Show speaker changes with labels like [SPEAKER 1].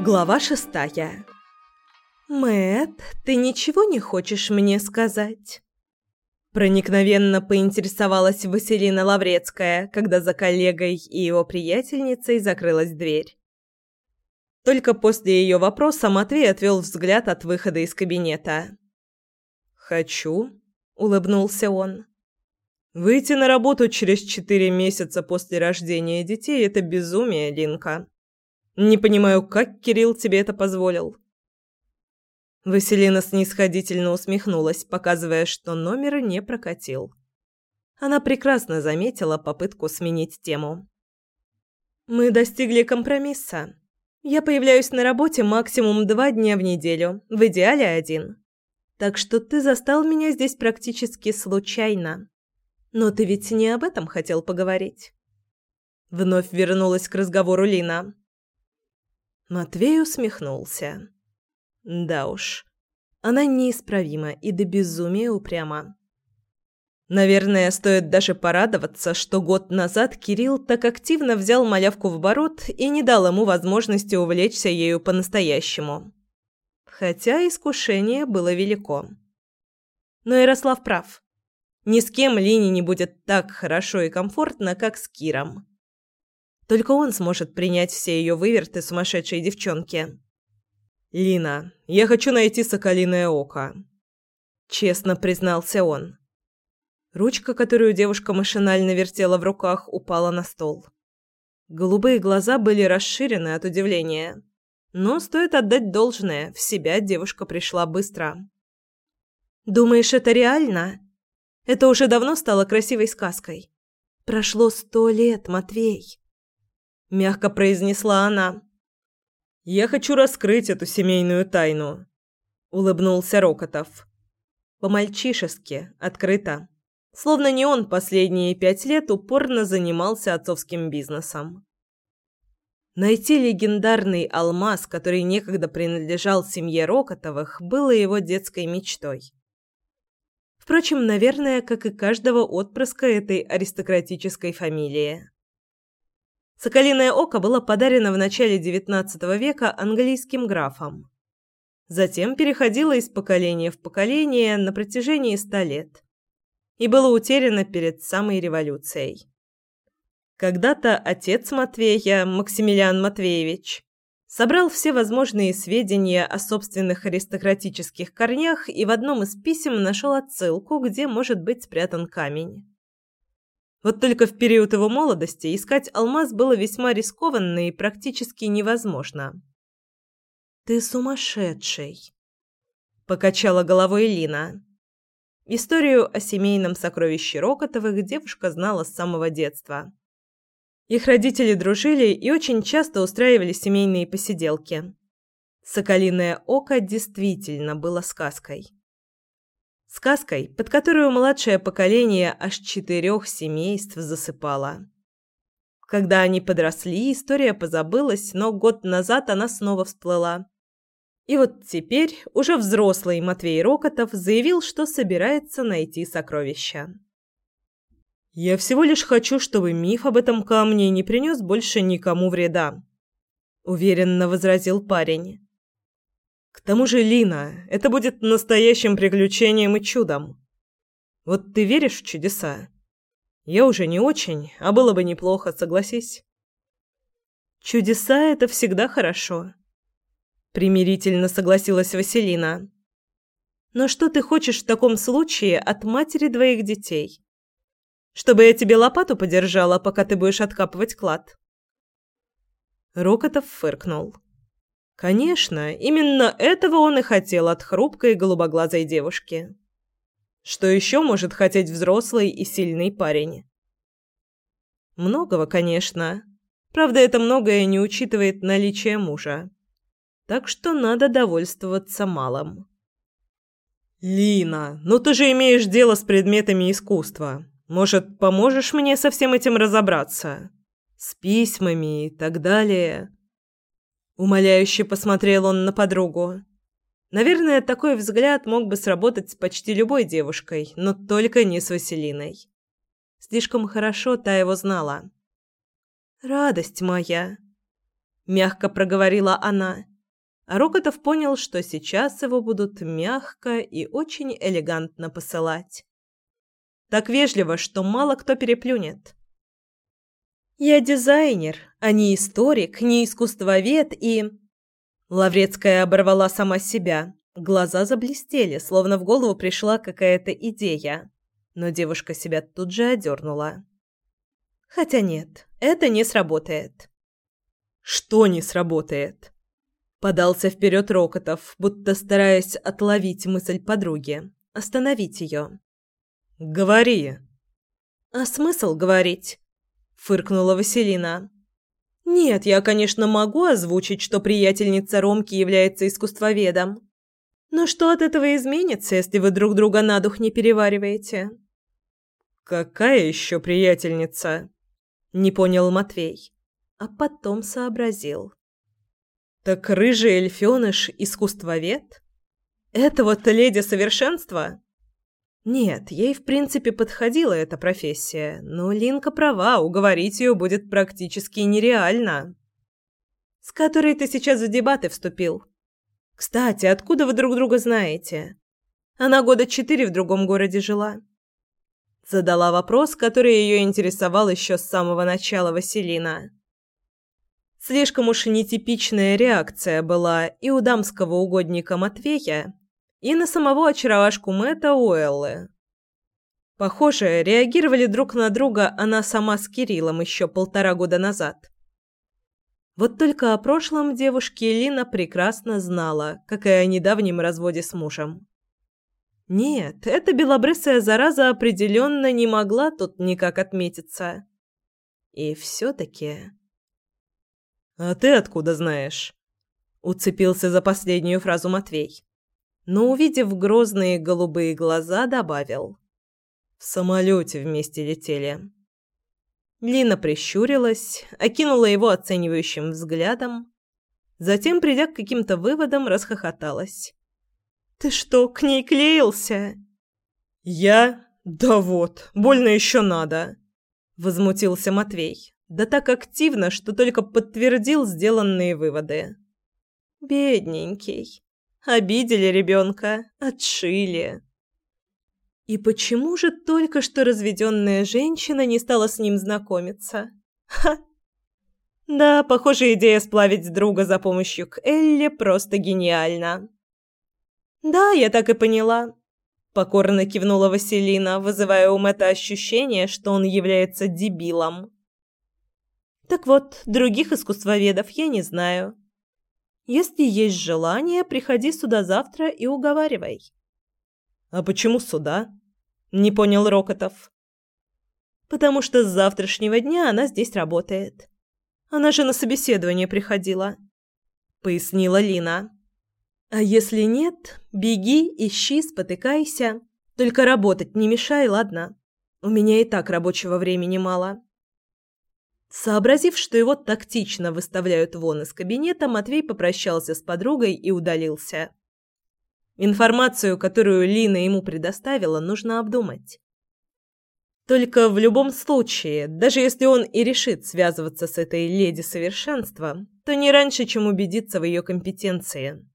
[SPEAKER 1] Глава шестая. Мэт, ты ничего не хочешь мне сказать? Проникновенно поинтересовалась Василина Лаврецкая, когда за коллегой и его приятельницей закрылась дверь. Только после ее вопроса Матвей отвел взгляд от выхода из кабинета. «Хочу», — улыбнулся он. «Выйти на работу через четыре месяца после рождения детей — это безумие, Линка. Не понимаю, как Кирилл тебе это позволил. Василина снисходительно усмехнулась, показывая, что номер не прокатил. Она прекрасно заметила попытку сменить тему. Мы достигли компромисса. Я появляюсь на работе максимум два дня в неделю, в идеале один. Так что ты застал меня здесь практически случайно. Но ты ведь не об этом хотел поговорить. Вновь вернулась к разговору Лина. Матвей усмехнулся. Да уж, она неисправима и до безумия упряма. Наверное, стоит даже порадоваться, что год назад Кирилл так активно взял малявку в оборот и не дал ему возможности увлечься ею по-настоящему. Хотя искушение было велико. Но Ярослав прав. Ни с кем Лине не будет так хорошо и комфортно, как с Киром. Только он сможет принять все ее выверты сумасшедшей девчонки. «Лина, я хочу найти соколиное око», — честно признался он. Ручка, которую девушка машинально вертела в руках, упала на стол. Голубые глаза были расширены от удивления. Но стоит отдать должное, в себя девушка пришла быстро. «Думаешь, это реально? Это уже давно стало красивой сказкой. Прошло сто лет, Матвей мягко произнесла она. Я хочу раскрыть эту семейную тайну, улыбнулся Рокотов. По-мальчишески, открыто, словно не он последние пять лет упорно занимался отцовским бизнесом. Найти легендарный алмаз, который некогда принадлежал семье Рокотовых, было его детской мечтой. Впрочем, наверное, как и каждого отпрыска этой аристократической фамилии. Соколиное око было подарено в начале XIX века английским графом. Затем переходило из поколения в поколение на протяжении ста лет и было утеряно перед самой революцией. Когда-то отец Матвея, Максимилиан Матвеевич, собрал все возможные сведения о собственных аристократических корнях и в одном из писем нашел отсылку, где может быть спрятан камень. Вот только в период его молодости искать алмаз было весьма рискованно и практически невозможно. «Ты сумасшедший!» – покачала головой Лина. Историю о семейном сокровище Рокотовых девушка знала с самого детства. Их родители дружили и очень часто устраивали семейные посиделки. «Соколиное око» действительно было сказкой. Сказкой, под которую младшее поколение аж четырех семейств засыпало. Когда они подросли, история позабылась, но год назад она снова всплыла. И вот теперь уже взрослый Матвей Рокотов заявил, что собирается найти сокровища. «Я всего лишь хочу, чтобы миф об этом камне не принес больше никому вреда», – уверенно возразил парень. К тому же, Лина, это будет настоящим приключением и чудом. Вот ты веришь в чудеса? Я уже не очень, а было бы неплохо, согласись. Чудеса — это всегда хорошо. Примирительно согласилась Василина. Но что ты хочешь в таком случае от матери двоих детей? Чтобы я тебе лопату подержала, пока ты будешь откапывать клад? Рокотов фыркнул. Конечно, именно этого он и хотел от хрупкой голубоглазой девушки. Что еще может хотеть взрослый и сильный парень? Многого, конечно. Правда, это многое не учитывает наличие мужа. Так что надо довольствоваться малым. «Лина, ну ты же имеешь дело с предметами искусства. Может, поможешь мне со всем этим разобраться? С письмами и так далее?» Умоляюще посмотрел он на подругу. Наверное, такой взгляд мог бы сработать с почти любой девушкой, но только не с Василиной. Слишком хорошо та его знала. «Радость моя!» – мягко проговорила она. А Рокотов понял, что сейчас его будут мягко и очень элегантно посылать. Так вежливо, что мало кто переплюнет. «Я дизайнер, а не историк, не искусствовед и...» Лаврецкая оборвала сама себя. Глаза заблестели, словно в голову пришла какая-то идея. Но девушка себя тут же одернула. Хотя нет, это не сработает. Что не сработает? Подался вперед Рокотов, будто стараясь отловить мысль подруги, остановить ее. «Говори!» «А смысл говорить?» — фыркнула Василина. Нет, я, конечно, могу озвучить, что приятельница Ромки является искусствоведом. Но что от этого изменится, если вы друг друга на дух не перевариваете? Какая еще приятельница? Не понял Матвей, а потом сообразил. Так рыжий эльфёныш искусствовед? Это вот леди совершенства? Нет, ей в принципе подходила эта профессия, но Линка права, уговорить ее будет практически нереально. С которой ты сейчас в дебаты вступил. Кстати, откуда вы друг друга знаете? Она года четыре в другом городе жила. Задала вопрос, который ее интересовал еще с самого начала Василина. Слишком уж нетипичная реакция была и у дамского угодника Матвея, и на самого очаровашку Мэтта Уэллы. Похоже, реагировали друг на друга она сама с Кириллом еще полтора года назад. Вот только о прошлом девушке Лина прекрасно знала, как и о недавнем разводе с мужем. Нет, эта белобрысая зараза определенно не могла тут никак отметиться. И все-таки... «А ты откуда знаешь?» Уцепился за последнюю фразу Матвей но, увидев грозные голубые глаза, добавил. «В самолете вместе летели». Лина прищурилась, окинула его оценивающим взглядом, затем, придя к каким-то выводам, расхохоталась. «Ты что, к ней клеился?» «Я? Да вот, больно еще надо!» Возмутился Матвей, да так активно, что только подтвердил сделанные выводы. «Бедненький. Обидели ребенка, отшили. И почему же только что разведенная женщина не стала с ним знакомиться? Ха! Да, похоже, идея сплавить друга за помощью к Элли просто гениальна. Да, я так и поняла. Покорно кивнула Василина, вызывая у Мэтта ощущение, что он является дебилом. Так вот, других искусствоведов я не знаю. Если есть желание, приходи сюда завтра и уговаривай». «А почему сюда?» – не понял Рокотов. «Потому что с завтрашнего дня она здесь работает. Она же на собеседование приходила», – пояснила Лина. «А если нет, беги, ищи, спотыкайся. Только работать не мешай, ладно? У меня и так рабочего времени мало». Сообразив, что его тактично выставляют вон из кабинета, Матвей попрощался с подругой и удалился. Информацию, которую Лина ему предоставила, нужно обдумать. Только в любом случае, даже если он и решит связываться с этой леди совершенства, то не раньше, чем убедиться в ее компетенции.